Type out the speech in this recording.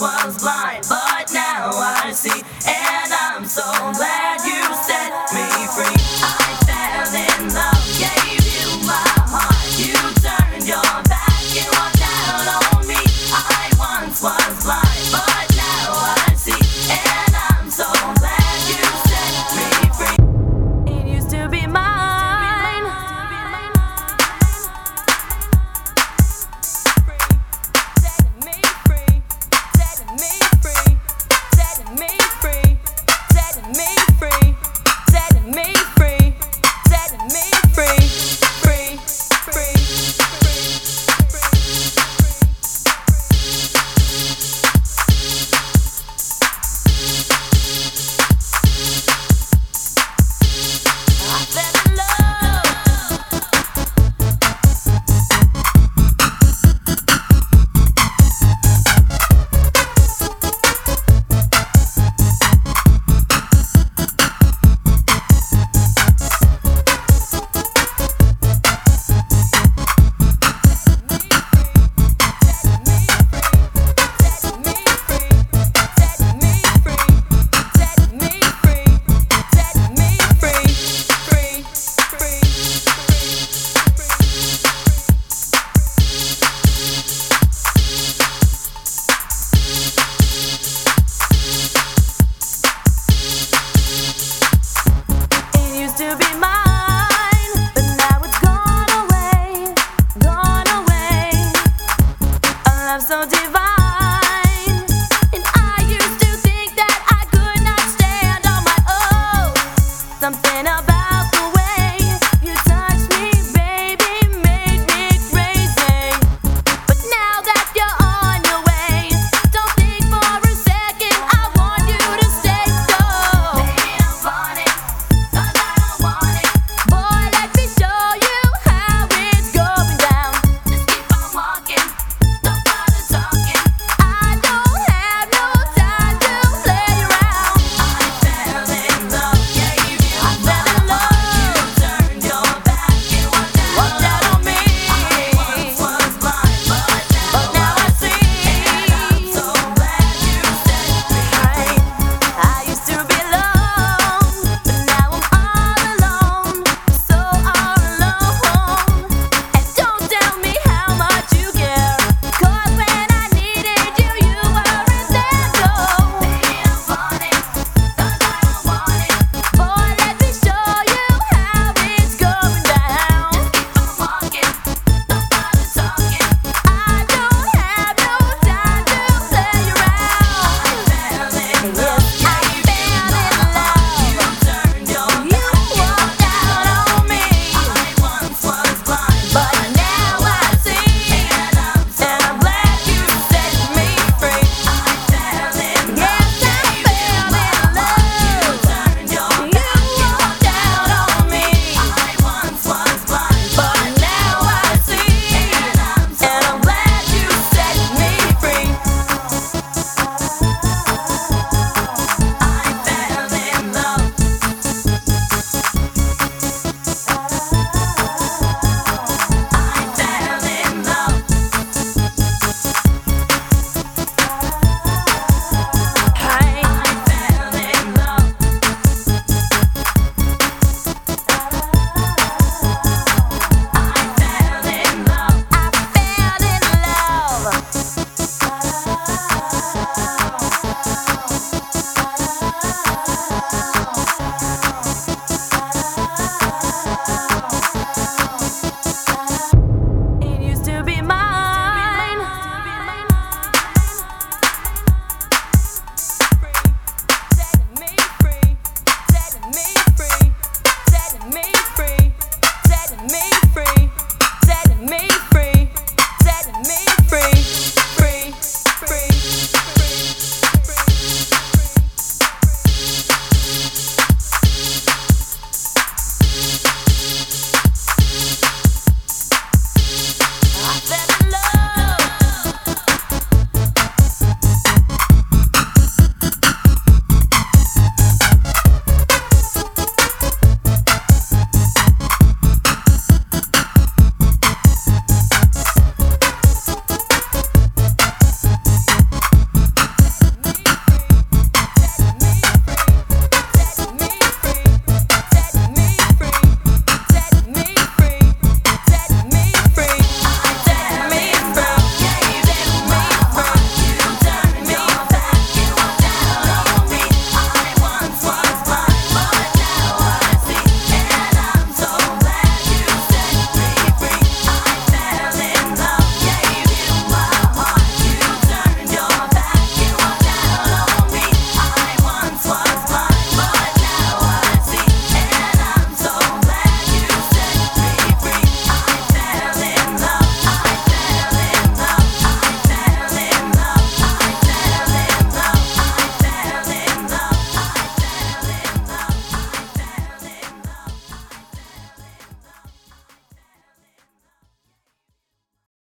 was blind, but now be my